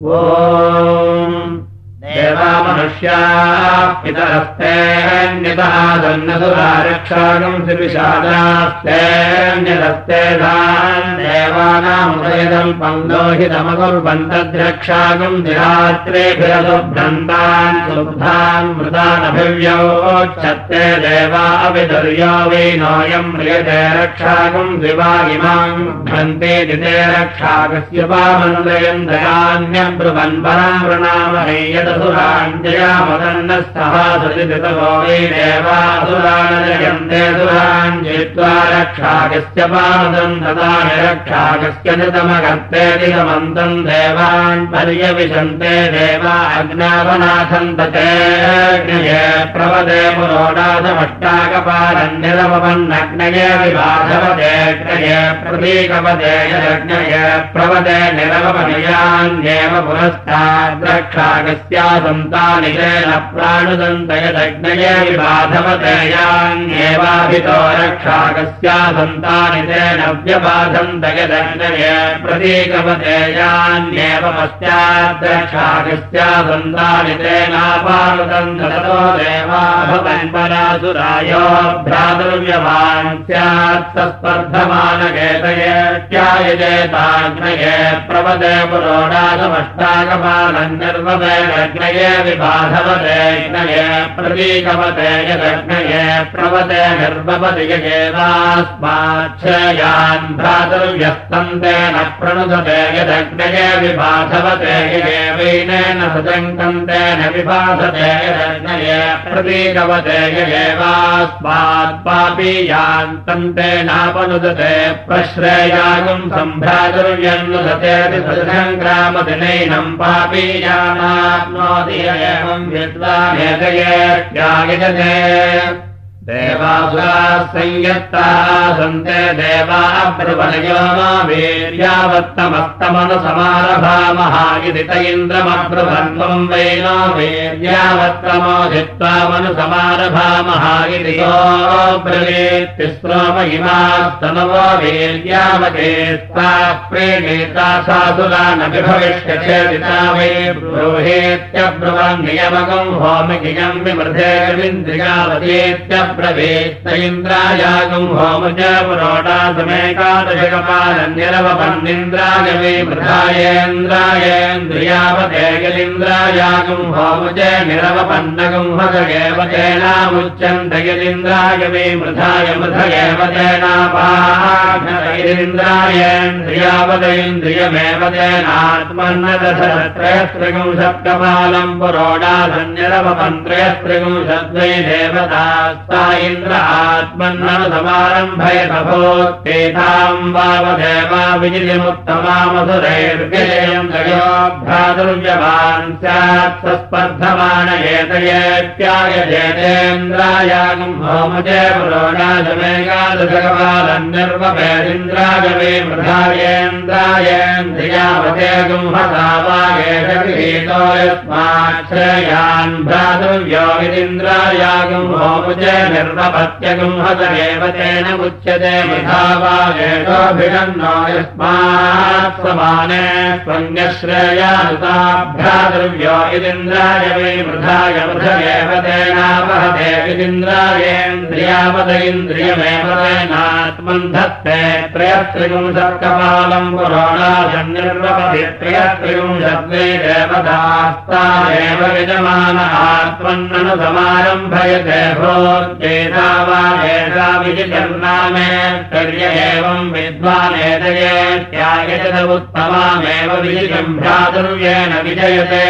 Whoa. देवा मनुष्याः पितरस्तेऽन्यतः विषादास्तेऽन्यदस्ते देवानामुदयदम् पन्दोहितमकुर्वन्तद्रक्षागम् निरात्रेभिरसुभ्रन्तान् सुब्धान् मृतानभिव्योच्छत्ते देवा अपि दुर्यो वेनोऽयम् म्रियते रक्षागम् दिवागिमाम् भ्रन्ते दिते रक्षाकस्य पामन्द्रयम् दयान्यम् ब्रुवन् पराम् वृणामहे यद सुराञ्जयामदन्नस्तः सृजितवो वै देवासुरानजयन्ते सुराञ्जित्वा रक्षाकस्य पादम् ददानि रक्षाकस्य नितमगर्तेति समन्तम् देवान् पर्यविशन्ते देवा चेऽग्नये प्रवदे पुरोडासमष्टाकपालन्निरवन्नग्नये विबाधवदेग्नये प्रतीकपदे यदग्नये प्रवदे निरवपनयान्येव पुरस्ताद्रक्षाकस्या सन्तानि तेन प्राणुदन्त यदग्नये विबाधवदेयान्येवाभितो रक्षाकस्या सन्तानि तेन व्यबाधन्त यदग्नये प्रतीकपदेयान्येव पश्चाद्रक्षाकस्या सन्तानि तेनापानुदन्त ततो स्यात् सस्पर्धमानकेतये त्यायजेताग्नये प्रवदे यदग्नये प्रवदे निर्वपति यगेवास्माच्छयान् भ्रातुर्यस्तन्ते न प्रणुदते यदग्नये विबाधवते यगेवैनेन सजङ्कन्ते न विबाधते यदग्नये प्रतीकवते यगेवास्मात् पापीयान्तन्ते नापनुदते प्रश्रेयागुम् सम्भ्रातुर्यन्नुदते सङ्ग्रामदिनैनम् पापीयानाप्नोति एवम् विद्वानेतये देवासुराः संयत्ताः सन्ते देवा ब्रुवनयो मा वीर्यावत्तमस्तमनुसमारभामः इति त इन्द्रमब्रुवन्त्वम् वै नो वीर्यावत्तमो धित्वा मनुसमारभामः इति यो ब्रवीत्तिस्रोम इमास्तनवो वीर्यावते स्ताः प्रेणेता सासुरानभिभविष्यचेदिता वै ब्रूहेत्यब्रुवन् नियमकम् होमिकियम् विमृधे विन्द्रियावतीत्य ब्रवीत्त इन्द्रायागम् होम च पुरोडासमेकादशकपालन्यरवपन्निन्द्राय वे मृधायेन्द्रायेन्द्रियावतेयलिन्द्रायागम् होम च निरवपन्नगम् हगेव तेनामुच्यन्त यलिन्द्राय वे मृधाय मृधगेव तेनापान्द्रियावतेन्द्रियमेव तेनात्मन्नदशत्रयस्त्रिगुं सप्तपालम् पुरोडासन्यरवपन्त्रयस्त्रिगुंसद्वै देवतास्ता इन्द्र आत्मन्ननुसमारम्भय तभोत्तेताम् वावदेवा विजिलिमुत्तमामसुरैर्गेयम् दयो भ्रातुर्यवान् स्यात् सस्पर्धमान एतयेत्यायजेतेन्द्रायागम् होमजे पुरोणाजमेकादशकपालन्निर्वपेदिन्द्रागवे मृधायेन्द्रायेन्द्रियावतेगुम् हसावागेशगृहीतो यस्माच्छ्रेयान् भ्रातुर्यो विदिन्द्रायागम् होमुज निर्वपत्यगुम् हसमेव तेन उच्यते मृधावागेशोऽभिषन्नो यस्मात् समाने भ्रातृव्यो इदिन्द्राय वै मृधाय मृधगेव तेनावहते विदिन्द्रायेन्द्रियावत इन्द्रियमेव तेनात्मन्धत्ते त्रयस्त्रिगुंसत्कपालम् पुरोणाशन्निर्वपति त्रयस्त्रिगुंसद्वै देवतास्ता एव यजमान आत्मन्ननु समारम्भयते वा एषा विजितर्नामेत्तर्य एवम् विद्वानेतये त्यागजत उत्तमामेव विजितम् भ्रातुर्येण विजयते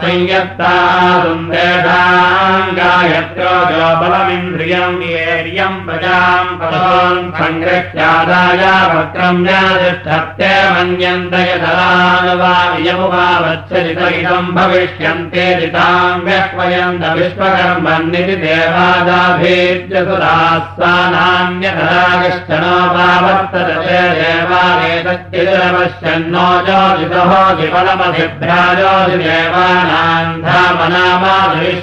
संयत्ताः सुन्देशाङ्गायत्रो जो बलमिन्द्रियम् येर्यम् प्रजाम् पदोन् सङ्गृह्यादाय वक्रम्यातिष्ठत्ते मन्यन्त यथलानुवायमुवावच्छरित इदम् भविष्यन्ते दिताम् व्यह्वयन्त विश्वकर्मन्निति देवादाभीत्य सुराः सा नान्यतरागश्चनोपावर्तते देवावेतच्चिरपश्यन्नो ज्योतितहो विफलमधिभ्रा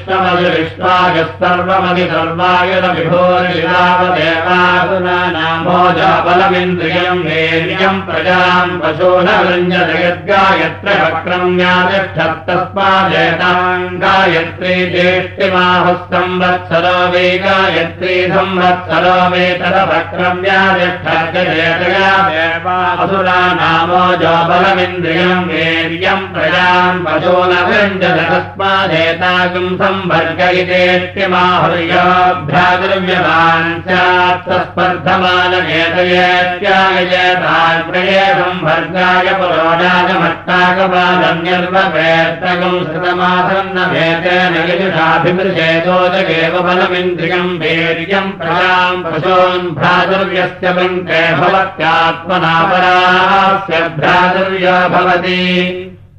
देवानान्धामनामाधिष्टमधिविश्वायः सर्वमधि सर्वायुध विभोरिलावदेवासुनामो जाबलमिन्द्रियम् वीर्यम् प्रजाम् पशो न वृञ्जत यद्गायत्र वक्रम्यातिष्ठत्तस्मादेताम् गायत्री ज्येष्टिमाहुः संवत्सरो वे गायत्री संवत्सरो वेतरवक्रम्यातिष्ठर्गजेतया देवासुरा नामो जाबलमिन्द्रियम् वीर्यम् प्रजाम् पशो न वृञ्जत तस्मादेतागम् संवर्ग इतेत्यमाहुर्याभ्याद्रव्यमान् स्यात् स्पर्धमानयेतयेत्यायजेताग्रये संवर्गाय पुरोडागमट्टाकपादन्यर्वपेत्तकम् श्रुतमासन्न भेतेन यजुषाभिमृशेतोदगेव बलमिन्द्रियम् वीर्यम् प्रजाम् पशून् भ्रातुर्यस्य वृङ्के भवत्यात्मनापरास्य भ्रातुर्यो भवति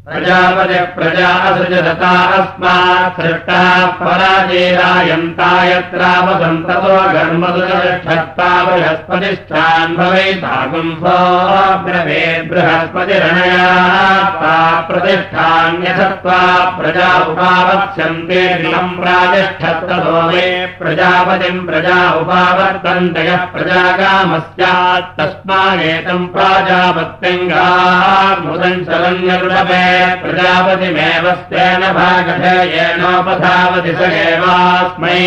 प्रजापतिः प्रजा अस्मात् सृष्टा पराजेरायन्ता यत्रावसन्ततो घर्मदुरक्षत्ता बृहस्पतिष्ठान् भवेतागुम् सोऽब्रवे बृहस्पतिरणया प्रतिष्ठान्यथत्वा प्रजा उपावत्स्यन्ते दिलम् प्रातिष्ठत्ततो मे प्रजापतिम् प्रजा उपावर्तन्तयः प्रजागामस्यात् तस्मादेतम् प्राजापत्यङ्गामुदम् शरण्यरुडवे प्रजापतिमेव स्तेन भागधेयेनोपधावति स एवास्मै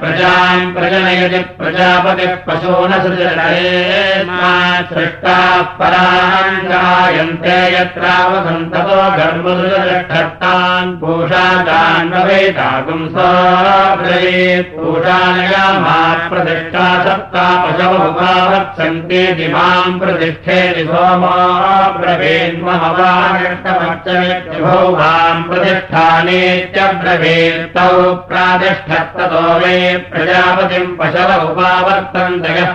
प्रजाम् प्रजनयति प्रजापतिः पशो सृजते सृष्टाः परान् गायन्ते यत्रावसन्ततो गर्भसृजष्ठान् पूषाकान् भवेतागुम् साब्रवीत् पूषानयामात् प्रतिष्ठा सत्ता पशवुपावत्सन्ते दिमाम् प्रतिष्ठेति प्रतिष्ठानेत्यब्रवीत्तौ प्रातिष्ठत्ततो वे प्रजापतिम् पशव उपावर्तन्तयः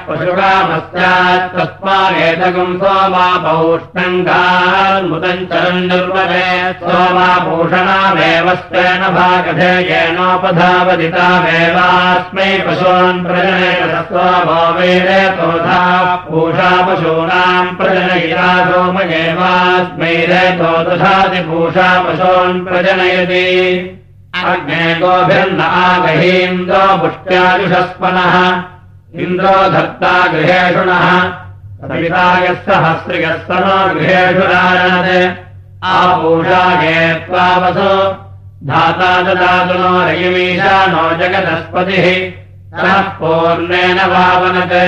निर्वरे सोमाभूषणामेव स्वेन भागधेयेनोपधावदितामेवास्मै पशून् प्रजनयत सोमो वेदतोधा पूषा पशूनाम् प्रजनयिता सोमयेवास्मै दधाति पूषा पशून् प्रजनयति। अग्ने गोभिर्न आगहीन्द्रो पुष्ट्याजुषस्पनः इन्द्रो धत्ता गृहेषुणः सवितायः सहस्रियः स नो गृहेषु आपूषागे त्वावसो। धाता ददातु नो रयिमीशा नो जगदस्पतिः। सः पूर्णेन वावनते।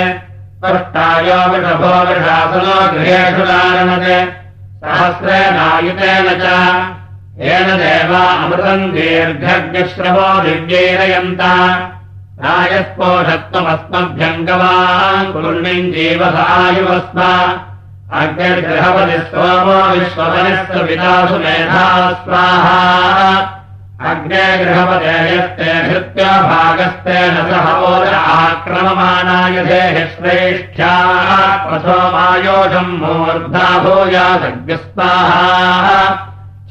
स्पष्टायो वृषभो वृषासनो गृहेषु लारणते सहस्रेणायुतेन च। येन देवा अमृतम् दीर्घज्ञश्रवो दिव्यैरयन्ता। रायस्पोषत्वमस्मभ्यम् गवान् कुर्मिम् जीवसायुवस्म अग्निर्गृहपति सोमो विश्वपनिस्तु पितासु मेधा स्वाहा अग्ने गृहपतेयस्ते यस्ते भागस्ते न सहोद ओराक्रममानायधे श्रेष्ठ्याः श्रेष्ठ्या मायोषम् मूर्धा भूयासग्रस्ताः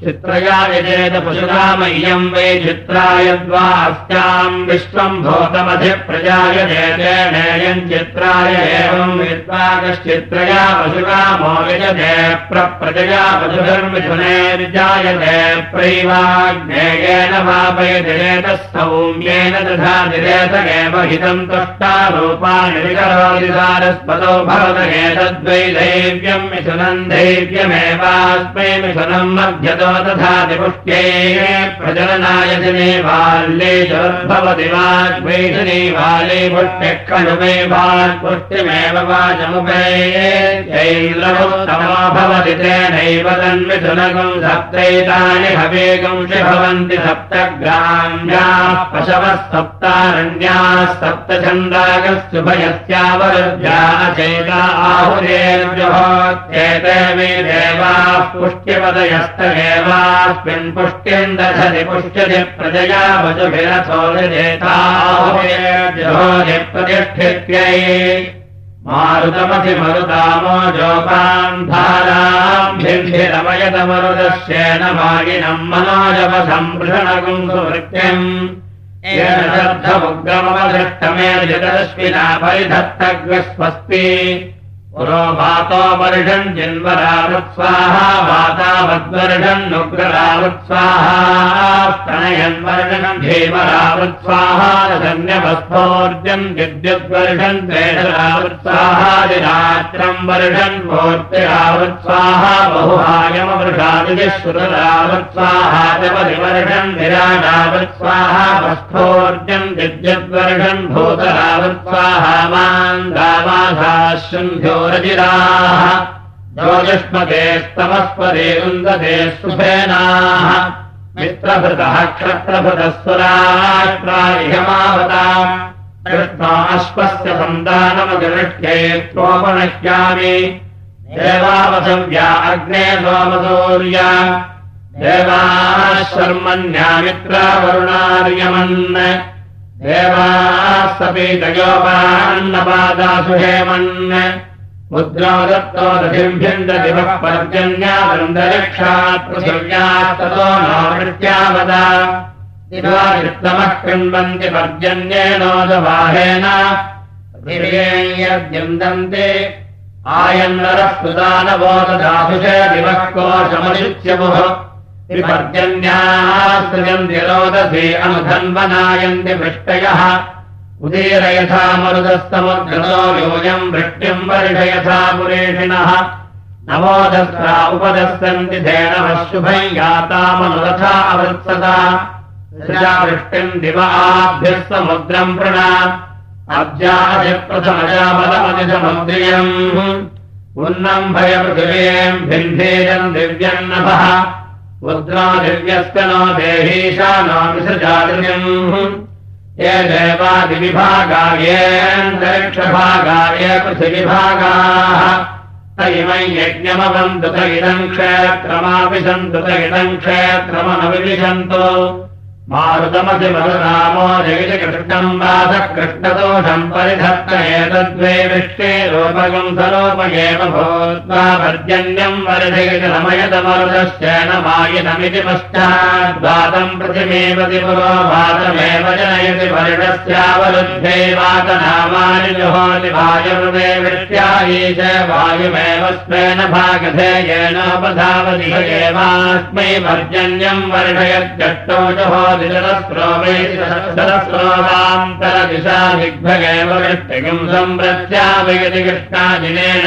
चित्रया यजेत पशुरामय्यम् वै चित्रायद्वा अस्याम् विश्वम् भूतमधिप्रजाय जेतेनेयम् चित्राय एवम् विद्वाकश्चित्रया पशुरामो विजते प्रप्रजया पशुधर्मिथुनेर्जायते प्रैवाग्नेयेन वापयतिरेतः सौम्येन तुष्टारूपाणि विकरोति सारस्पदो भवत एतद्वै दैव्यम् मिथुनम् दैव्यमेवास्मै मिथुनम् मध्यतो तथा पुष्ट्ये प्रजननाय दिने बाल्ये चोद्भवति वाग्वैषणे बाले पुष्ट्यः खलु मे वाग्पुष्ट्यमेव वाचमुपैन्द्रमुत्तमो भवति तेनैव तन्मिथुनगम् सप्तैतानि हवेगंशि भवन्ति सप्तग्राम्याः पशवः सप्तछन्दागस्युभयस्यावरुद्ध्या चैता आहुरेर्जहोत्येते मे देवाः पुष्ट्यपदयस्त एवास्मिन् पुष्ट्यम् दधति पुष्यति प्रजया वचुभिरसोजेताहुरेर्जहोति प्रतिष्ठित्यै मारुतमसि मरुतामो जोपाम् धाराम्भिर्भिरमयतमरुदस्येन मागिनम् मनोजवसम्पृषणगुम् सुवृत्त्यम् येन शब्दमुग्रमवदृष्टमे जगदश्विना परिधत्तग्रस्वस्ति पुरो वातो वर्षन् जिन्वरावत्स्वाहा वातावद्वर्षन् नुग्ररावत्स्वाहास्तनयन् वर्षन् धीमरावत्स्वाहा धन्यवस्फोर्जन् विद्युद्वर्षन् द्वेषरावत्स्वाहादिरात्रम् वर्षन् विराडावत्स्वाहा वस्फोर्जन् विद्युद्वर्षन् भूतरावत्स्वाहा मान्दावाधाशृन्भ्यो ज्योतिष्मते स्तमस्पदे वृन्दते सुफेनाः मित्रभृतः क्षत्रभृतः सुराष्ट्रायमावता कृष्णाश्वस्य सन्तानमतिवृष्ट्ये त्वोपनश्यामि देवावसव्या अग्ने सोमसूर्या देवाः शर्मन्यामित्रावरुणार्यमन् देवाः सपीतयोपान्नपादासु हेमन् मुद्रा दत्तो दधिम्भ्यन्ददिवः पर्जन्यादन्तरिक्षात् पृथिव्यास्ततो नावृत्यावदा दिवायुत्तमः कृण्वन्ति पर्जन्येनोदवाहेन यद्यन्दन्ते आयन्नरः सुदानवोदधासुष दिवः कोशमयुच्यमुः त्रिपर्जन्याः रोदधे अनुधन्वनायन्ति वृष्टयः उदीरयथा मरुदस्तमुद्गतो योऽयम् वृष्टिम् वर्षयथा पुरेषिणः। नवोदस्रा उपदस्सन्ति धेनवः शुभम् यातामनुरथा अवृत्सदा। वृष्टिम् दिव आभ्यः समुद्रम् प्रणा अब्जादिप्रथमजाबलमनिसमुद्रियम् उन्नम् भयपृथिवीम् भिन्धेयम् दिव्यम् नभः। मुद्रा दिव्यस्य नो देहीशा नो विसृजातिर्यम् ये देवादिविभागायेऽन्तरिक्षभागाय पृथिविभागाः। त इमै यज्ञमवन्तु त इदम् क्षेत्रमापि सन्तु त इदम् क्षेत्रमनविविशन्तु मारुतमसि मरुरामो जगिति वासः कृष्णदोषम् परिधत्त एतद्वे विष्टे रूपगम् सरोपयेव भूत्वा पर्जन्यम् वरिधयति रमयतमरुदश्चेन मायिनमिति पश्चाद्वातम् पृथिमेवति पुरो वातमेव जनयति वर्णस्यावरुद्धे जुहोति वायुर्वे वृष्ट्यायी च वायुमेव स्वेन भागधेयेनोपधावति एवास्मै पर्जन्यम् वर्षयद्गट्टो जुहो दिग्भगेव वृष्टिकम् संव्रत्यावयति कृष्णादिनेन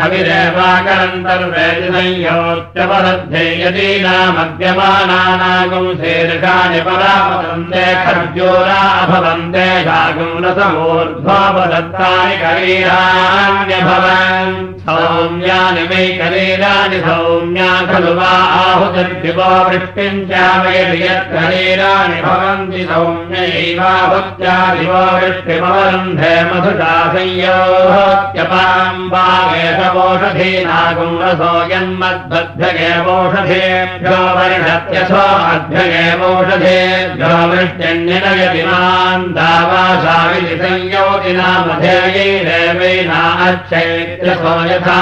हविरेवाकरन्तर्वेदि संयोत्यपरद्धे यदीनामद्यमानानागुम् शीर्षाणि परापतन्ते खर्जोरा अभवन्ते करीराण्यभवन् सौम्यानि वै करीराणि सौम्या खलु वा चावयति यत्करीराणि भवन्ति सौम्यैवा भक्त्यादिवो वृष्टिमवरुन्धे मधुषा संयोत्यपाम्बागेशवोषधीनागुम् रसो यन्मद्बद्धगेवोषधेभ्यो वर्षत्यथो अध्यगेवोषधेभ्यो वृष्ट्यन्यनयति मान् दावासाविधि संयोतिनामधेयैरेवैनाच्छैत्यसो यथा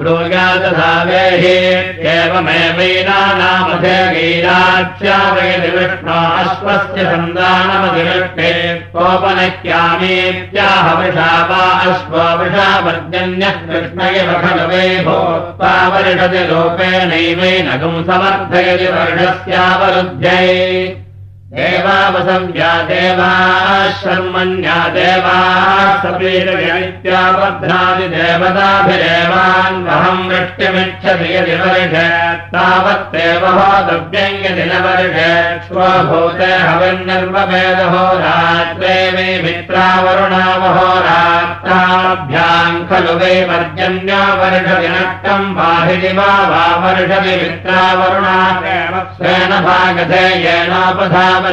ब्रूयादधा वेहेत्येवमेवैना नामधेयैराच्यावयति विष्णो अश्वस्य सन्दानमधिवृष्टे कोपनक्यामेत्याह वृषा वा अश्वो वृषा वर्जन्यः कृष्ण एव खलु वै भूत्वा वर्षति रूपेणैवेनगुम् समर्थयति वर्षस्यावरुध्यै देवावसव्या देवाः शर्मण्या देवाः सपीरनित्याबध्नादि देवताभिरेवान् वहम् वृष्टिमिच्छति यदि वर्षे तावत्तेव होतव्यम् यदि न वर्षे स्वभूते हविर्निर्वभेदहो रात्रे वै मित्रावरुणावहो रात्राभ्याम् खलु वै पर्जन्यो वर्षति नष्टम् बाहिरि वा वा वर्षति भागधे येनोपधाव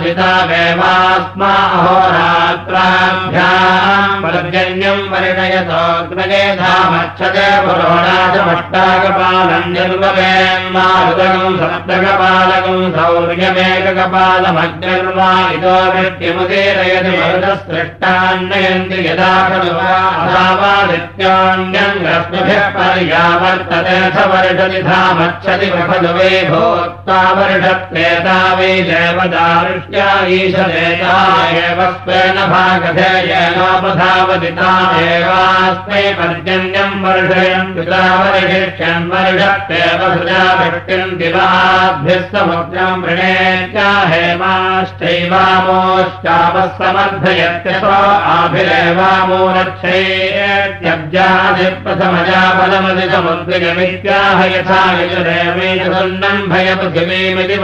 पर्जन्यम् वर्णयतोग्नगेधामच्छते पुरोणाचमष्टाकपालम् निर्ववेन्मारुदकम् सप्तकपालकम् सौर्यमेककपालमग्निर्वा इतो वृत्तिमुदीरयति मरुतसृष्टान्नयन्ति यदा खलु वर्षति धामच्छति खलु वे भोक्ता वर्षत्वेता वै देवदारुष एवास्मै पर्जन्यम् वर्षयन् पिता वर्षिष्यन् वर्षत्येव सुजा वृष्टिम् दिवाभ्यः समुद्रम् वृणेत्या हेमाश्चैवामोश्चापः समर्थयत्यसो आभिरेवामो रक्षेत्यब्जादिप्रथमजा बलमधिसमुद्रिगमित्याह यथा यजुरेवैतसन्नम् भयपृथिवीमिति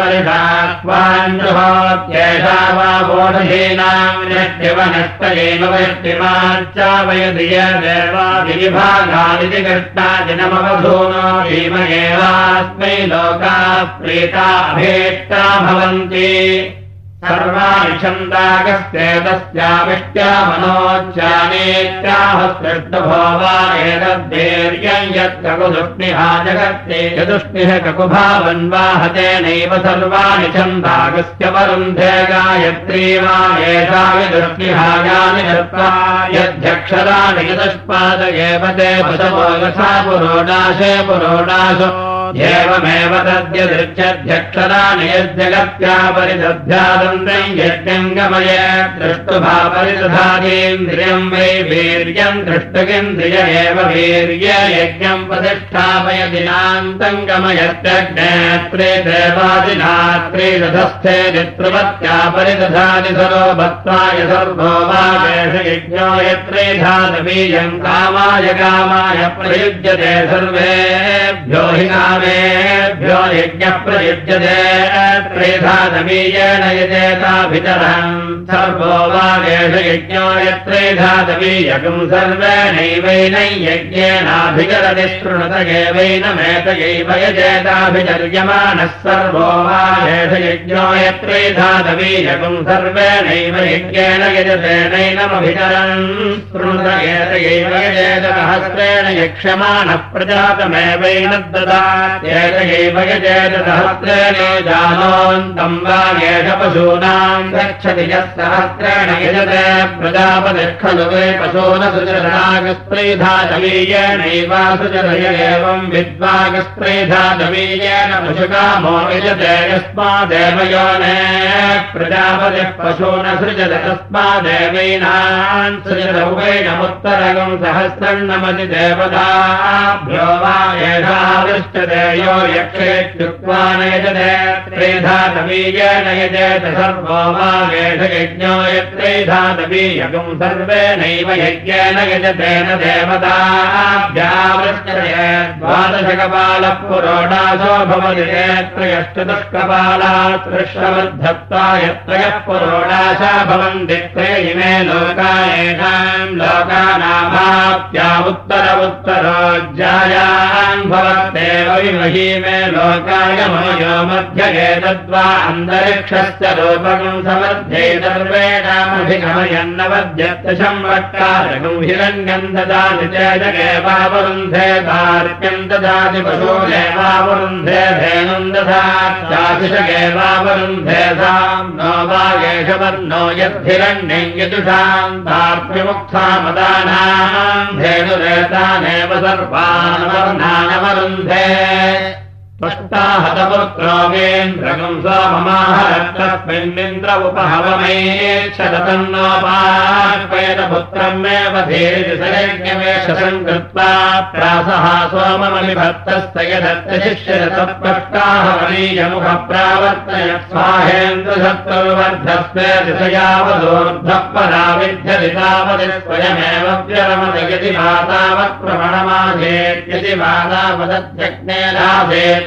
वर्षात्वाञ्जुहोत्येषा वा बोधहीनाम् नष्टिवनष्टयेव वृष्टिमाच्चावयधिय देवादिविभागादिति कृष्णादिनमवधूनो भीमयेवास्मै लोकाः प्रीताभेष्टा भवन्ति सर्वाणि छन्दागस्येतस्याविष्ट्या मनोच्चानेत्याह सृष्टभोवा एतद्धैर्यम् यत्ककुदुष्णिहा जगत्ते यदुष्णिः ककुभावन्वाहतेनैव सर्वाणि छन्दागस्य वरुन्धे गायत्री वा एषा विदुष्णिहायानि दत्त्वा यध्यक्षराणि यदुष्पाद एव ते पशवो यथा पुरोडाशे पुरोडाशो एवमेव तद्यदृच्छध्यक्षराणि यज्जगत्या परिदध्यादन्तम् यज्ञम् गमय दृष्टुभापरिदधातीन्द्रियम् वै वीर्यम् दृष्टगिन्द्रिय एव वीर्य यज्ञम् प्रतिष्ठापय दिनान्तम् गमयत्यग्नेत्रे देवादिनात्रे रथस्थे नित्रवत्या परिदधाति सरो भक्त्वाय सर्वो यज्ञो यत्रे धातवीयम् कामाय कामाय प्रयुज्यते सर्वेभ्यो हि यज्ञप्रयुज्यते त्रेधातवीयेन यजेताभितरम् सर्वो वागेश यज्ञो यत्रेधातवीयकम् सर्वेणैवैन यज्ञेनाभिचरति शृणुत एवैनमेतयैव यजेताभिचर्यमाणः सर्वो वागेश यज्ञो यत्रेधातवीयकम् सर्वेणैव यज्ञेन यजतेनैनमभिचरन् शृणुत एतयैव यजेतसहस्रेण यक्ष्यमाणः प्रजातमेवैन ददात्येतयैव यजेतसहस्रेण जानोऽन्तम् वा येष पशूनाम् गच्छति यः सहस्रेण यजते प्रजापतिः खलु वै पशून सुचरणागस्त्रीधातवीयेनैवासुचरय एवम् विद्वागस्त्रीधातवीयेन पशुकामो यजते यस्मादेव योने प्रजापतिः पशून सृजत तस्मादेवैनान् सृजत उभैनमुत्तरगम् सहस्रन्नमति देवताभ्यो वा एषादृष्टते यो यक्षेत्युक्त्वा न यजते त्रेधातवीयेन यजेत सर्वो वा वेषयज्ञो यत्रेधातवीयकम् सर्वेणैव यज्ञेन यजतेन देवताभ्यावृष्टते द्वादशकपालः पुरोडासो भवति त्रयश्चतुष्कपाला त्रिश्रवद्धत्वा यत्रयः पुरोडाशा भवन्ति त्रे लोका येषाम् लोकानामाप्या उत्तर उत्तरोज्जायान् भवत्येव विमही मे लोकाय मयो मध्य एतद्वा अन्तरिक्षस्य रूपकम् समर्थे सर्वेणामभिगमयन्नवद्यत्तशम् वट्कारकम् हिरण्यम् ददाति चेदगेवावरुन्धे कार्क्यम् ददाति पशूरेवावरुन्धे धेनुम् दधात्याशिषगेवावरुन्धे साम् नो वा एषवर्णो यद्धिरण्यम् यजुषाम् तार्प्यमुक्तामदानाम् धेनुरेतानेव सर्वानवर्णानवरुन्धे त्वष्टाहतपुत्रोगेन्द्रकम् सोममाहरत्तस्मिन्निन्द्र उपहवमेक्षतन्नोपाह्वयतपुत्रम् एव धीरिसयज्ञवेशसम् कृत्वा प्रासः सोममलिभक्तस्य यदत्तशिष्यरतत्पष्टाहवनीयमुखप्रावर्तय स्वाहेन्द्रसत्तर्वर्धस्वे दिशयावदोर्धः परा विद्यति तावदि स्वयमेव यदि मातावत्प्रमणमाधेत्यदि मातावदध्यग्नेनाधेत् भवन्नग्ने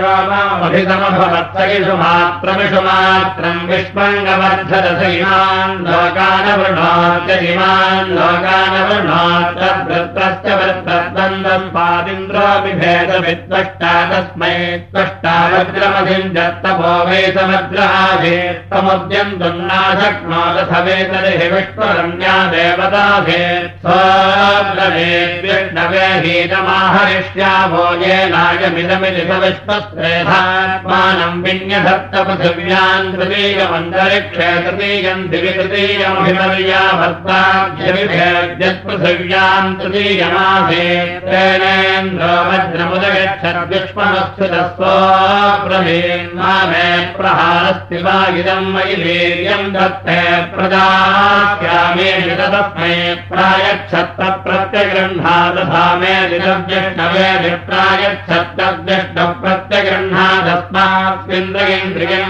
रोममभितमभवत्सगिषु मात्रमिषु मात्रम् विष्मङ्गवर्धरस इमान् लोकानवृणात्यजिमान् लोकानवृणात्यवृत्तस्य वृत्तद्वन्द्वम् पादिन्द्रोऽपि भेदवित्वष्टा तस्मै त्वष्टा वज्रमधिम् दत्तपो वै समुद्रहाधेत्तमुद्यम् दुन्नाशक्नोदथ वेतरिहि विष्णुरम्या देवताधेत् स्वब्रवेद्विष्णवे हीतमाहरिष्याभो येनायमिदमिति स विश्वस्त्रेधात्मानम् विन्यधत्त पृथिव्याम् तृतीयमन्तरिक्षे तृतीयम् दिवि तृतीयमभिमर्या भर्ताभ्यविभेद्यत्पृथिव्याम् तृतीयमासे तेनेन्द्रो वज्रमुदगच्छद्विष्मनुस्थितस्वब्रवीन्मा मे प्रहारस्ति वा इदम् मयि वीर्यम् दत्ते प्रदास्यामे तस्मै प्रायच्छत्तप्रत्यगृह्णादधा मे दिदव्यष्णवे विप्रायच्छत्तव्यष्टप्रत्यगृह्णादस्मास्मिन्द्रयेन्द्रियम्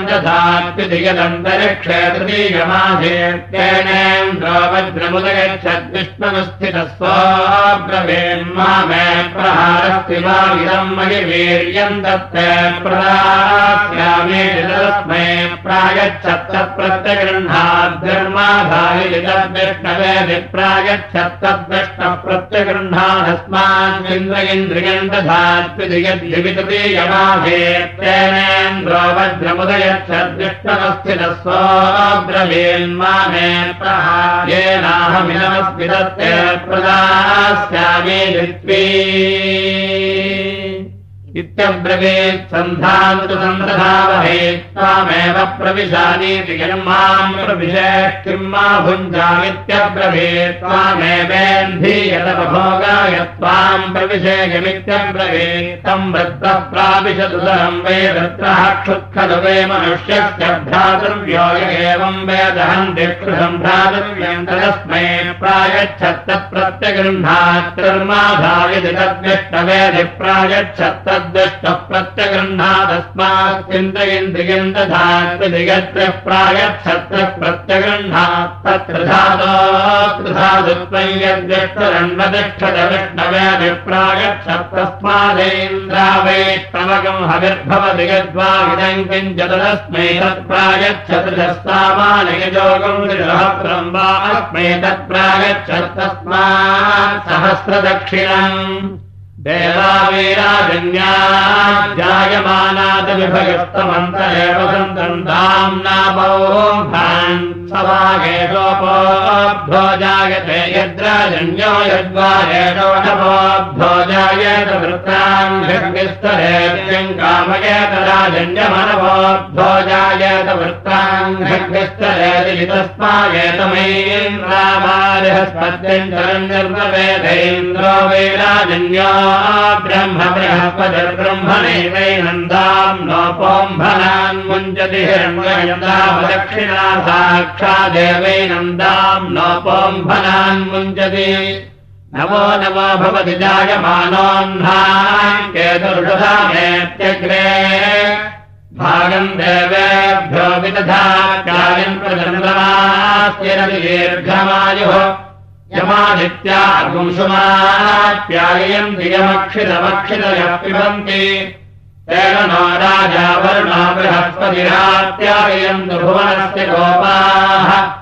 दधात्विदिगदन्तरिक्षे तृतीयमाधेत्येनेन्द्रो वज्रमुदगच्छद्विष्णनुस्थितस्वब्रवीन्मा मे प्रहारस्ति वा इदम् मयि वीर्यम् दत्ते प्रदास्यामे तस्मै प्रायच्छत्तप्रत्यगृह्णाद्गर्माधाय विष्णवे विप्रायच्छत्तद्विष्णप्रत्यगृह्णादस्मान् इन्द्रयेन्द्रियम् दधात्विदिगद्वितृतीयमाधेत्येनेन्द्रो वज्रमुदयच्छद्विष्णवस्थितस्वब्रवीन्मा मे प्रहायेनाहमिनमस्मिदत्ते प्रदास्यामे दित्वी इत्यब्रवीत् सन्धान्तु सन्दधावहे त्वामेव प्रविशानीति यन्माम् प्रविशे किम् मा भुञ्जामित्यब्रवीत् त्वामेवेन्धीयतपभोगाय त्वाम् प्रविशेयमित्यब्रवीत् तम् वृत्तः प्राविशदुदहम् वे वृत्रः क्षुत्खलु वे मनुष्यस्य भ्रातृव्यो एवम् वेदहम् दिक्षुषम् भ्रातृव्यम् तदस्मै प्रायच्छत्तप्रत्यगृह्णात्माधायति तद्विष्टवेदि प्रायच्छत्त प्रत्यगृह्णादस्मात् चिन्तयेन्द्रियम् दधात्रिगत्रः प्रायच्छत्र प्रत्यगृह्णात् तत्र धातोत्वं यद्विष्टरन्वतिष्ठत विष्णवेभिप्रायच्छत्रस्मादेन्द्रावैष्णवकम् हविर्भवति गद्वा इदम् किञ्चतदस्मै तत्प्रायच्छतुरस्तामानयजोगम् सहस्रम् वा अस्मै तत्प्रायच्छत्तस्मात् सहस्रदक्षिणम् देवावीराजन्या जायमानादविभयस्तमन्त एव सन्तम् धाम्नाभोभान् सवागेशोपोऽभ्यो जायते यद्राजन्यो यद्वारेशोषपोऽभ्यो जायेत वृत्ताङ्घ्यस्तरेत्यम् कामयेत राजन्यमनवोऽभ्यो जायेत वृत्ताङ्घ्यस्तरेति तस्मागेतमैन्द्रामारिहस्पत्यम् चरम् निर्ववेदैन्द्रो वैराजन्यो ब्रह्म बृहस्पतिर्ब्रह्मणैवैनन्दाम् नोपोम्भनान् मुञ्जति हिरण्यन्दावदक्षिणा साक्षादेवैनन्दाम् नोपोम्भनान् मुञ्जति। नमो नमो भवति जायमानोऽह्नाम् केतुर्षधामेत्यग्रे। भागम् देवेभ्यो विदधा कार्यम् प्रचन्द्रमास्तिरति दियमक्षितमक्षितयः पिबन्ति। तेन नो राजा वरुणा बृहस्पतिरात्यायम् भुवनस्य गोपाः।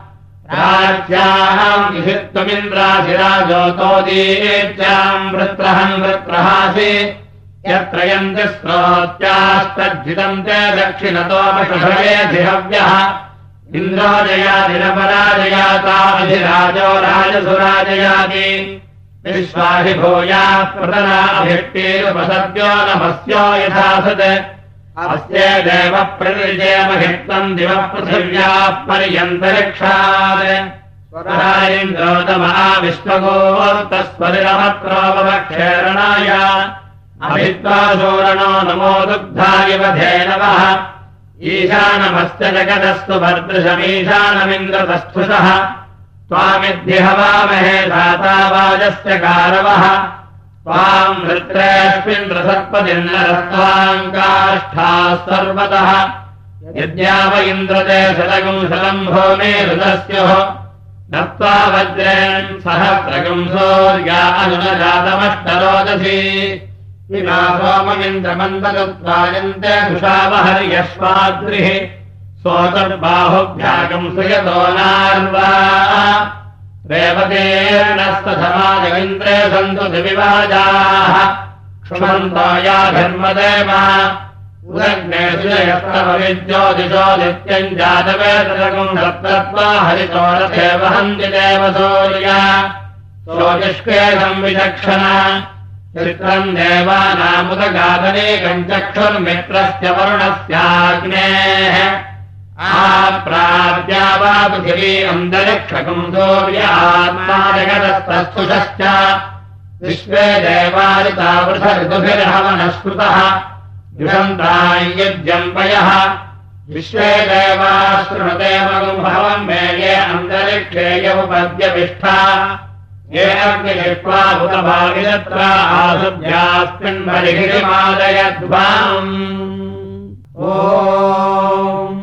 राज्याम् विहित्वमिन्द्राधिराजोतोदीत्याम् वृत्रहम् वृत्रहासि। यत्र यन्ति स्रोत्यास्तज्जितम् ते दक्षिणतोपषभयेधिहव्यः इन्द्राजयाधिरपराजयाताधिराजो राजसुराजयाति। विश्वाहि भूयाः प्रतनाभिष्टेरुपसद्यो नमस्यो यथासत्। अस्य देव प्रनिजयमहित्वम् दिवः पृथिव्याः पर्यन्तरिक्षात्। विश्वगोत्तस्वरिरमत्रोपक्षेरणाय अभित्वा शोरणो नमो दुग्धाय धेनवः ईशानमस्य जगदस्तु भर्दृशमीशानमिन्द्रतस्थुतः त्वामिद्यहवामहे धातावाजस्य कारवः त्वाम् वृत्रेऽस्मिन् रसत्पदिन्नरस्त्वाम् काष्ठाः सर्वतः। यद्याव इन्द्रते शतगुंशलम् भूमे हृदस्योः दत्त्वा वज्रेन् सहस्रगुंसोर्या अनुजातमष्टरोदसी विना सुयतो नार्वा। रेवतेर्णस्तसमाजमिन्द्रे सन्तु या धर्मदेव उदग्नेषुजयस्तवविद्योदिशो नित्यम् जातवेतरकम् सप्तत्वा हरितोरथे वहन्ति देवसूर्या। सोजिष्केशम् विचक्षण चित्रम् देवानामुदगाधनेकम् चक्षुर्मित्रस्य वरुणस्याग्नेः सूर्यात्मा जगदस्तस्तुषश्च विश्वे देवादितावृथ ऋतुभिर्हवनस्कृतः युषन्ताय्यज्यम्पयः विश्वे देवाश्रुणदेवगुम्भवम् मेये अन्तरिक्षे यमुपद्यपिष्ठा बलिहिमादयध्वाम् ओ